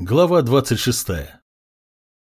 Глава 26.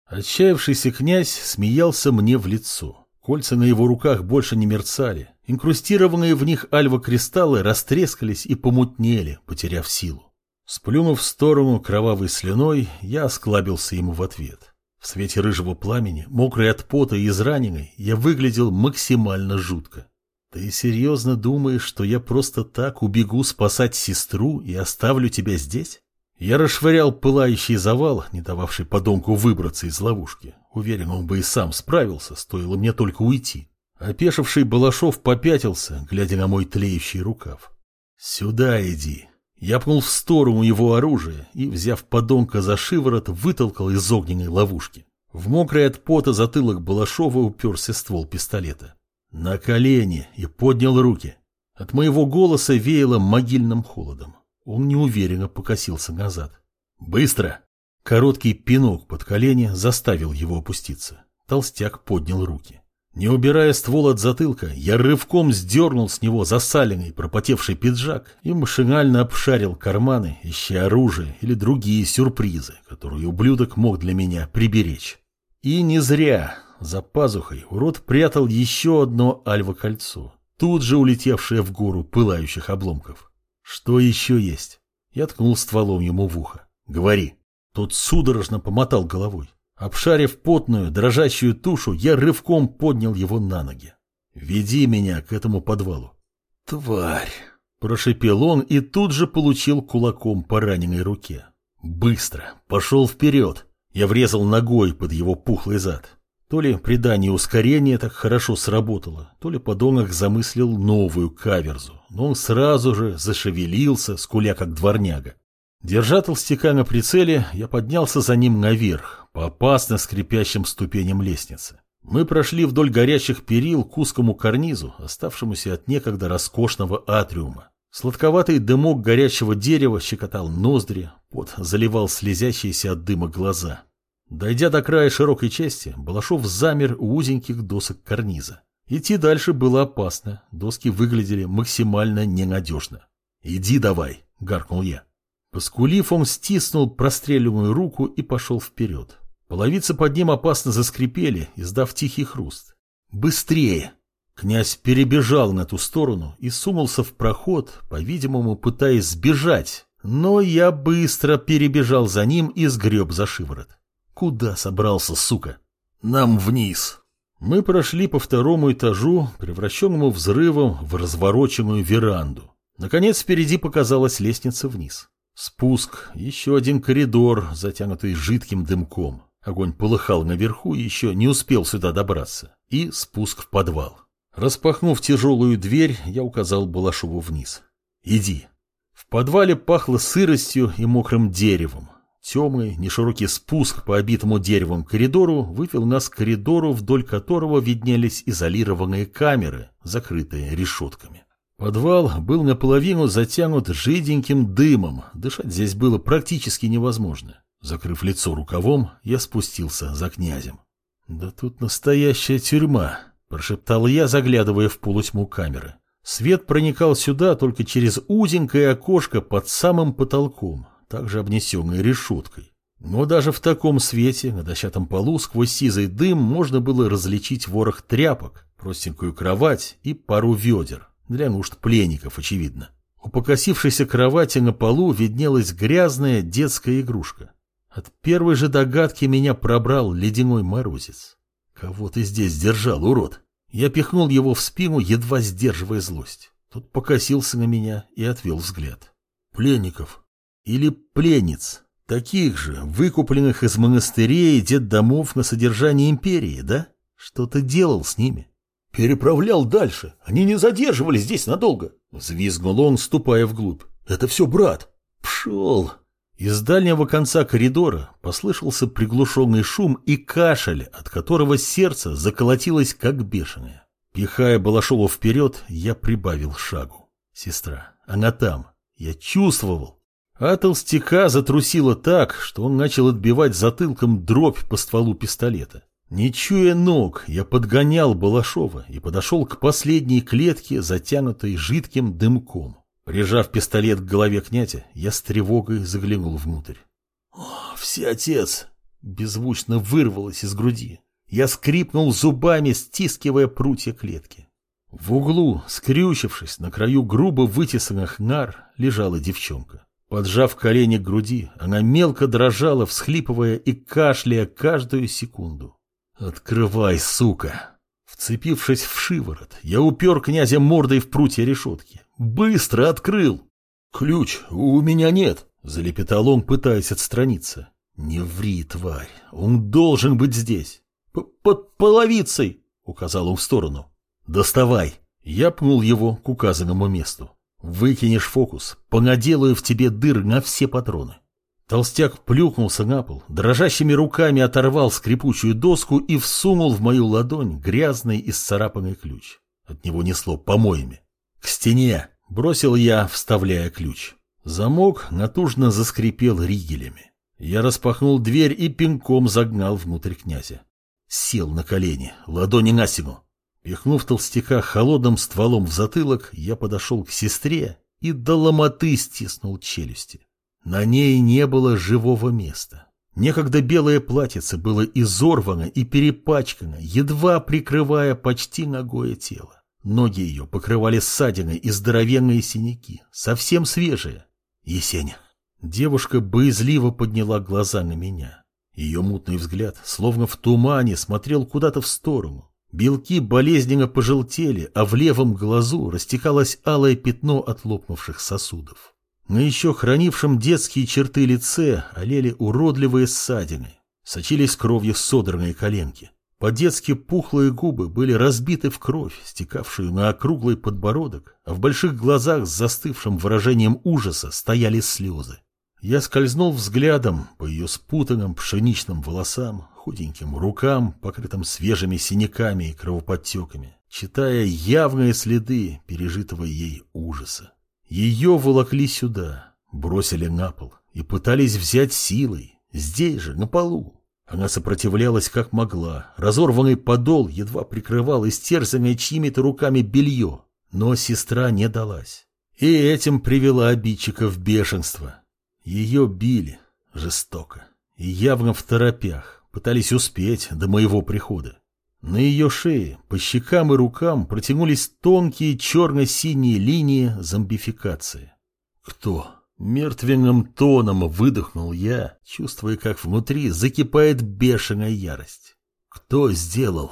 Отчаявшийся князь смеялся мне в лицо. Кольца на его руках больше не мерцали. Инкрустированные в них альва-кристаллы растрескались и помутнели, потеряв силу. Сплюнув в сторону кровавой слюной, я осклабился ему в ответ. В свете рыжего пламени, мокрый от пота и израненный, я выглядел максимально жутко. Ты серьезно думаешь, что я просто так убегу спасать сестру и оставлю тебя здесь? Я расшвырял пылающий завал, не дававший подонку выбраться из ловушки. Уверен, он бы и сам справился, стоило мне только уйти. Опешивший Балашов попятился, глядя на мой тлеющий рукав. «Сюда иди!» Я пнул в сторону его оружия и, взяв подонка за шиворот, вытолкал из огненной ловушки. В мокрый от пота затылок Балашова уперся ствол пистолета. На колени и поднял руки. От моего голоса веяло могильным холодом. Он неуверенно покосился назад. «Быстро!» Короткий пинок под колени заставил его опуститься. Толстяк поднял руки. Не убирая ствол от затылка, я рывком сдернул с него засаленный пропотевший пиджак и машинально обшарил карманы, ища оружие или другие сюрпризы, которые ублюдок мог для меня приберечь. И не зря. За пазухой урод прятал еще одно альва-кольцо, тут же улетевшее в гору пылающих обломков. Что еще есть? Я ткнул стволом ему в ухо. Говори. Тот судорожно помотал головой. Обшарив потную, дрожащую тушу, я рывком поднял его на ноги. «Веди меня к этому подвалу». «Тварь!» – прошипел он и тут же получил кулаком по раненой руке. «Быстро! Пошел вперед!» Я врезал ногой под его пухлый зад. То ли придание ускорения так хорошо сработало, то ли подонок замыслил новую каверзу, но он сразу же зашевелился, скуля как дворняга. Держа толстяка на прицеле, я поднялся за ним наверх, по опасно скрипящим ступеням лестницы. Мы прошли вдоль горячих перил к узкому карнизу, оставшемуся от некогда роскошного атриума. Сладковатый дымок горячего дерева щекотал ноздри, пот заливал слезящиеся от дыма глаза. Дойдя до края широкой части, Балашов замер у узеньких досок карниза. Идти дальше было опасно, доски выглядели максимально ненадежно. «Иди давай!» — гаркнул я. Поскулив, он стиснул простреливаемую руку и пошел вперед. Половицы под ним опасно заскрипели, издав тихий хруст. «Быстрее!» Князь перебежал на ту сторону и сунулся в проход, по-видимому, пытаясь сбежать, но я быстро перебежал за ним и сгреб за шиворот. Куда собрался, сука? Нам вниз. Мы прошли по второму этажу, превращенному взрывом в развороченную веранду. Наконец впереди показалась лестница вниз. Спуск, еще один коридор, затянутый жидким дымком. Огонь полыхал наверху и еще не успел сюда добраться. И спуск в подвал. Распахнув тяжелую дверь, я указал Балашову вниз. «Иди». В подвале пахло сыростью и мокрым деревом. Темный, неширокий спуск по обитому деревом коридору вывел нас к коридору, вдоль которого виднелись изолированные камеры, закрытые решетками. Подвал был наполовину затянут жиденьким дымом, дышать здесь было практически невозможно. Закрыв лицо рукавом, я спустился за князем. «Да тут настоящая тюрьма», – прошептал я, заглядывая в полутьму камеры. Свет проникал сюда только через узенькое окошко под самым потолком, также обнесенной решеткой. Но даже в таком свете на дощатом полу сквозь сизый дым можно было различить ворох тряпок, простенькую кровать и пару ведер. Для нужд пленников, очевидно. У покосившейся кровати на полу виднелась грязная детская игрушка. От первой же догадки меня пробрал ледяной морозец. Кого ты здесь держал, урод? Я пихнул его в спину, едва сдерживая злость. Тот покосился на меня и отвел взгляд. Пленников, или пленниц, таких же, выкупленных из монастырей и детдомов на содержание империи, да? Что ты делал с ними? Переправлял дальше. Они не задерживались здесь надолго. Взвизгнул он, ступая вглубь. Это все брат. Пшел. Из дальнего конца коридора послышался приглушенный шум и кашель, от которого сердце заколотилось как бешеное. Пихая Балашова вперед, я прибавил шагу. Сестра, она там. Я чувствовал, а толстяка затрусило так, что он начал отбивать затылком дробь по стволу пистолета. Не чуя ног, я подгонял Балашова и подошел к последней клетке, затянутой жидким дымком. Прижав пистолет к голове князя, я с тревогой заглянул внутрь. всеотец!» Беззвучно вырвалось из груди. Я скрипнул зубами, стискивая прутья клетки. В углу, скрючившись на краю грубо вытесанных нар, лежала девчонка. Поджав колени к груди, она мелко дрожала, всхлипывая и кашляя каждую секунду. «Открывай, сука!» Вцепившись в шиворот, я упер князя мордой в прутья решетки. «Быстро открыл!» «Ключ у меня нет!» — залепетал он, пытаясь отстраниться. «Не ври, тварь, он должен быть здесь!» «Под половицей!» — указал он в сторону. «Доставай!» Я пнул его к указанному месту. Выкинешь фокус, понаделаю в тебе дыр на все патроны. Толстяк плюхнулся на пол, дрожащими руками оторвал скрипучую доску и всунул в мою ладонь грязный и сцарапанный ключ. От него несло помоями. «К стене!» — бросил я, вставляя ключ. Замок натужно заскрипел ригелями. Я распахнул дверь и пинком загнал внутрь князя. Сел на колени, ладони на стену. Пихнув толстяка холодным стволом в затылок, я подошел к сестре и до ломоты стиснул челюсти. На ней не было живого места. Некогда белое платьице было изорвано и перепачкано, едва прикрывая почти ногое тело. Ноги ее покрывали ссадины и здоровенные синяки, совсем свежие. Есеня. Девушка боязливо подняла глаза на меня. Ее мутный взгляд, словно в тумане, смотрел куда-то в сторону. Белки болезненно пожелтели, а в левом глазу растекалось алое пятно от лопнувших сосудов. На еще хранившем детские черты лице олели уродливые ссадины. Сочились кровью содранные коленки. По-детски пухлые губы были разбиты в кровь, стекавшую на округлый подбородок, а в больших глазах с застывшим выражением ужаса стояли слезы. Я скользнул взглядом по ее спутанным пшеничным волосам, худеньким рукам, покрытым свежими синяками и кровоподтеками, читая явные следы пережитого ей ужаса. Ее волокли сюда, бросили на пол и пытались взять силой, здесь же, на полу. Она сопротивлялась как могла, разорванный подол едва прикрывал истерзанное чьими-то руками белье, но сестра не далась. И этим привела обидчика в бешенство. Ее били жестоко и явно в торопях, пытались успеть до моего прихода. На ее шее, по щекам и рукам протянулись тонкие черно-синие линии зомбификации. Кто? Мертвенным тоном выдохнул я, чувствуя, как внутри закипает бешеная ярость. Кто сделал?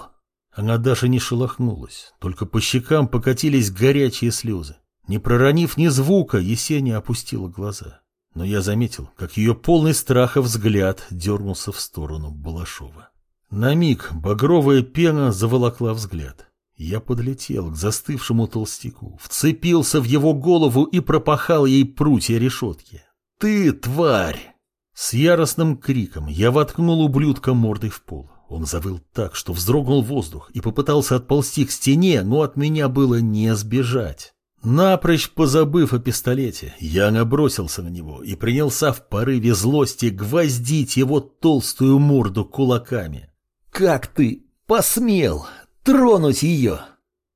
Она даже не шелохнулась, только по щекам покатились горячие слезы. Не проронив ни звука, Есения опустила глаза но я заметил, как ее полный страха взгляд дернулся в сторону Балашова. На миг багровая пена заволокла взгляд. Я подлетел к застывшему толстяку, вцепился в его голову и пропахал ей прутья решетки. «Ты, тварь!» С яростным криком я воткнул ублюдка мордой в пол. Он завыл так, что вздрогнул воздух и попытался отползти к стене, но от меня было не сбежать. Напрочь позабыв о пистолете, я набросился на него и принялся в порыве злости гвоздить его толстую морду кулаками. «Как ты посмел тронуть ее?»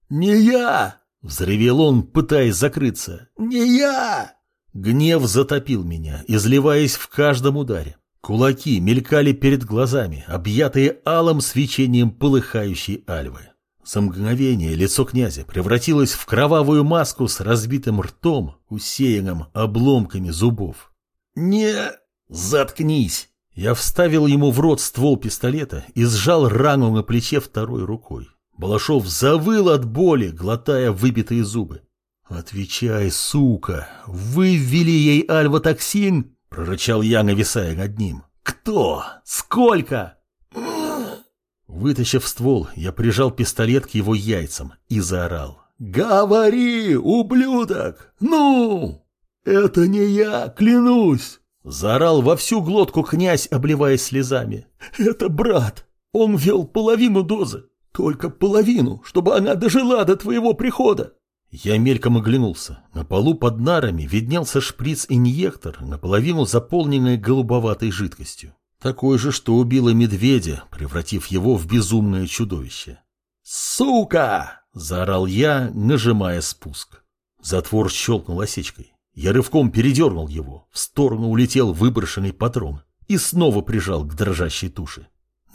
«Не я!» — взревел он, пытаясь закрыться. «Не я!» Гнев затопил меня, изливаясь в каждом ударе. Кулаки мелькали перед глазами, объятые алым свечением полыхающей альвы. За мгновение лицо князя превратилось в кровавую маску с разбитым ртом, усеянным обломками зубов. «Не... заткнись!» Я вставил ему в рот ствол пистолета и сжал рану на плече второй рукой. Балашов завыл от боли, глотая выбитые зубы. «Отвечай, сука! Вы ввели ей альватоксин?» — прорычал я, нависая над ним. «Кто? Сколько?» Вытащив ствол, я прижал пистолет к его яйцам и заорал. «Говори, ублюдок! Ну!» «Это не я, клянусь!» Заорал во всю глотку князь, обливаясь слезами. «Это брат! Он вел половину дозы! Только половину, чтобы она дожила до твоего прихода!» Я мельком оглянулся. На полу под нарами виднелся шприц-инъектор, наполовину заполненный голубоватой жидкостью. Такой же, что убило медведя, превратив его в безумное чудовище. «Сука!» – заорал я, нажимая спуск. Затвор щелкнул осечкой. Я рывком передернул его. В сторону улетел выброшенный патрон. и снова прижал к дрожащей туше.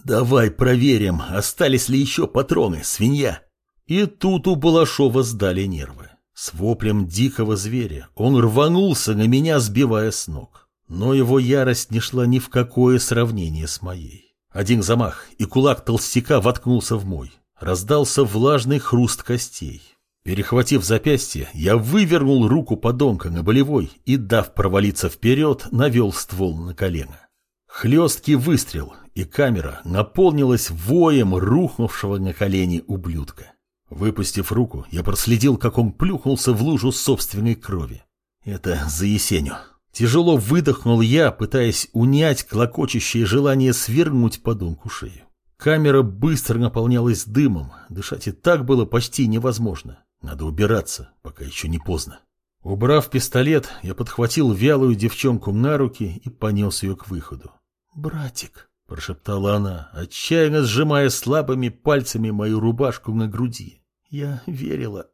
«Давай проверим, остались ли еще патроны, свинья!» И тут у Балашова сдали нервы. С воплем дикого зверя он рванулся на меня, сбивая с ног. Но его ярость не шла ни в какое сравнение с моей. Один замах, и кулак толстяка воткнулся в мой. Раздался влажный хруст костей. Перехватив запястье, я вывернул руку подонка на болевой и, дав провалиться вперед, навел ствол на колено. Хлесткий выстрел, и камера наполнилась воем рухнувшего на колени ублюдка. Выпустив руку, я проследил, как он плюхнулся в лужу собственной крови. Это за Есеню. Тяжело выдохнул я, пытаясь унять клокочущее желание свернуть подонку шею. Камера быстро наполнялась дымом, дышать и так было почти невозможно. Надо убираться, пока еще не поздно. Убрав пистолет, я подхватил вялую девчонку на руки и понес ее к выходу. «Братик», — прошептала она, отчаянно сжимая слабыми пальцами мою рубашку на груди. «Я верила».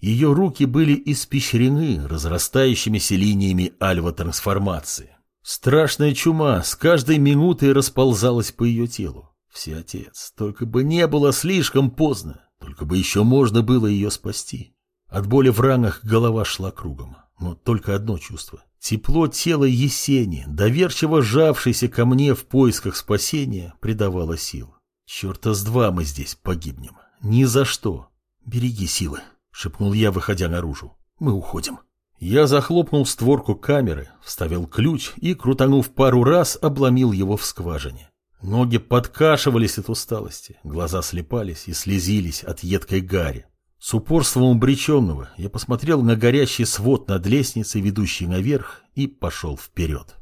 Ее руки были испещрены разрастающимися линиями альва-трансформации. Страшная чума с каждой минутой расползалась по ее телу. Всеотец, только бы не было слишком поздно. Только бы еще можно было ее спасти. От боли в ранах голова шла кругом. Но только одно чувство. Тепло тела Есени, доверчиво сжавшейся ко мне в поисках спасения, придавало сил. Черта с два мы здесь погибнем. Ни за что. Береги силы, шепнул я, выходя наружу. Мы уходим. Я захлопнул створку камеры, вставил ключ и, крутанув пару раз, обломил его в скважине. Ноги подкашивались от усталости, глаза слепались и слезились от едкой гари. С упорством обреченного я посмотрел на горящий свод над лестницей, ведущей наверх, и пошел вперед.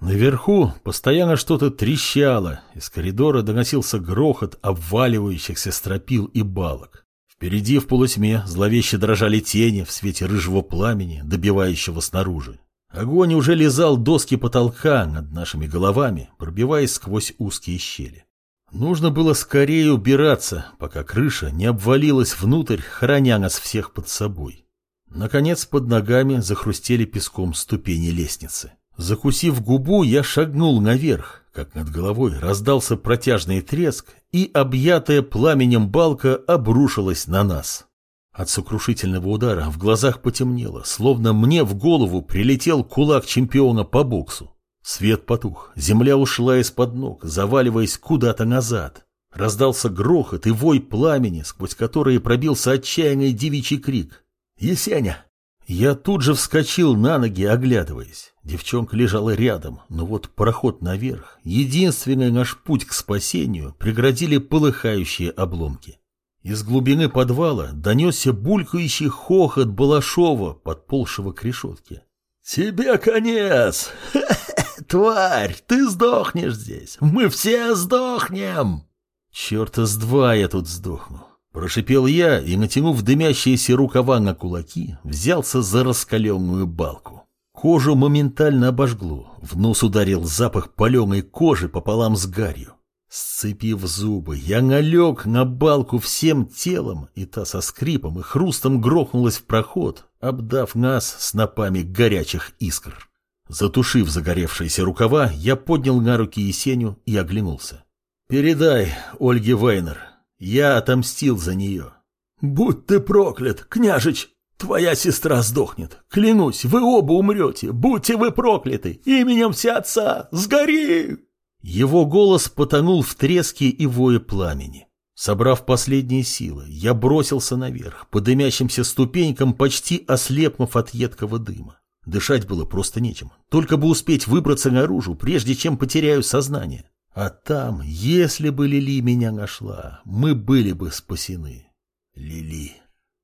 Наверху постоянно что-то трещало, из коридора доносился грохот обваливающихся стропил и балок. Впереди в полутьме зловеще дрожали тени в свете рыжего пламени, добивающего снаружи. Огонь уже лизал доски потолка над нашими головами, пробиваясь сквозь узкие щели. Нужно было скорее убираться, пока крыша не обвалилась внутрь, храня нас всех под собой. Наконец под ногами захрустели песком ступени лестницы. Закусив губу, я шагнул наверх, как над головой раздался протяжный треск, и объятая пламенем балка обрушилась на нас. От сокрушительного удара в глазах потемнело, словно мне в голову прилетел кулак чемпиона по боксу. Свет потух, земля ушла из-под ног, заваливаясь куда-то назад. Раздался грохот и вой пламени, сквозь которые пробился отчаянный девичий крик. «Есеня!» Я тут же вскочил на ноги, оглядываясь. Девчонка лежала рядом, но вот проход наверх, единственный наш путь к спасению, преградили полыхающие обломки. Из глубины подвала донесся булькающий хохот Балашова, подползшего к решетке. «Тебе конец! Тварь, ты сдохнешь здесь! Мы все сдохнем!» «Черта с два я тут сдохну!» Прошипел я и, натянув дымящиеся рукава на кулаки, взялся за раскаленную балку. Кожу моментально обожгло, в нос ударил запах паленой кожи пополам с гарью. Сцепив зубы, я налег на балку всем телом, и та со скрипом и хрустом грохнулась в проход, обдав нас снопами горячих искр. Затушив загоревшиеся рукава, я поднял на руки Есеню и оглянулся. «Передай Ольге Вейнер, я отомстил за нее». «Будь ты проклят, княжич! Твоя сестра сдохнет. Клянусь, вы оба умрете. Будьте вы прокляты. Именем все отца. Сгори!» Его голос потонул в треске и вое пламени. Собрав последние силы, я бросился наверх, по дымящимся ступенькам, почти ослепнув от едкого дыма. Дышать было просто нечем, только бы успеть выбраться наружу, прежде чем потеряю сознание. А там, если бы Лили меня нашла, мы были бы спасены. Лили.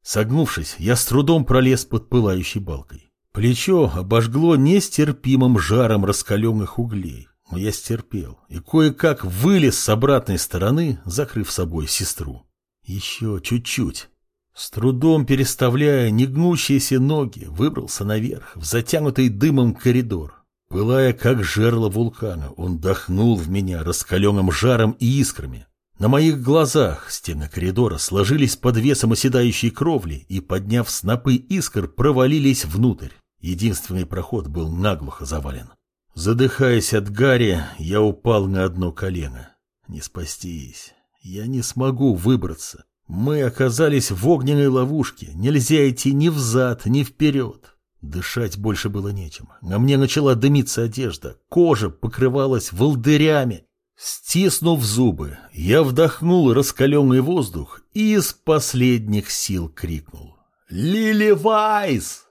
Согнувшись, я с трудом пролез под пылающей балкой. Плечо обожгло нестерпимым жаром раскаленных углей. Но я стерпел и кое-как вылез с обратной стороны, закрыв собой сестру. Еще чуть-чуть. С трудом переставляя негнущиеся ноги, выбрался наверх, в затянутый дымом коридор. Пылая, как жерло вулкана, он дохнул в меня раскаленным жаром и искрами. На моих глазах стены коридора сложились под весом оседающей кровли и, подняв снопы искр, провалились внутрь. Единственный проход был наглухо завален. Задыхаясь от гари, я упал на одно колено. Не спастись. Я не смогу выбраться. Мы оказались в огненной ловушке. Нельзя идти ни взад, ни вперед. Дышать больше было нечем. На мне начала дымиться одежда. Кожа покрывалась волдырями. Стиснув зубы, я вдохнул раскаленный воздух и из последних сил крикнул. «Лили Вайс!»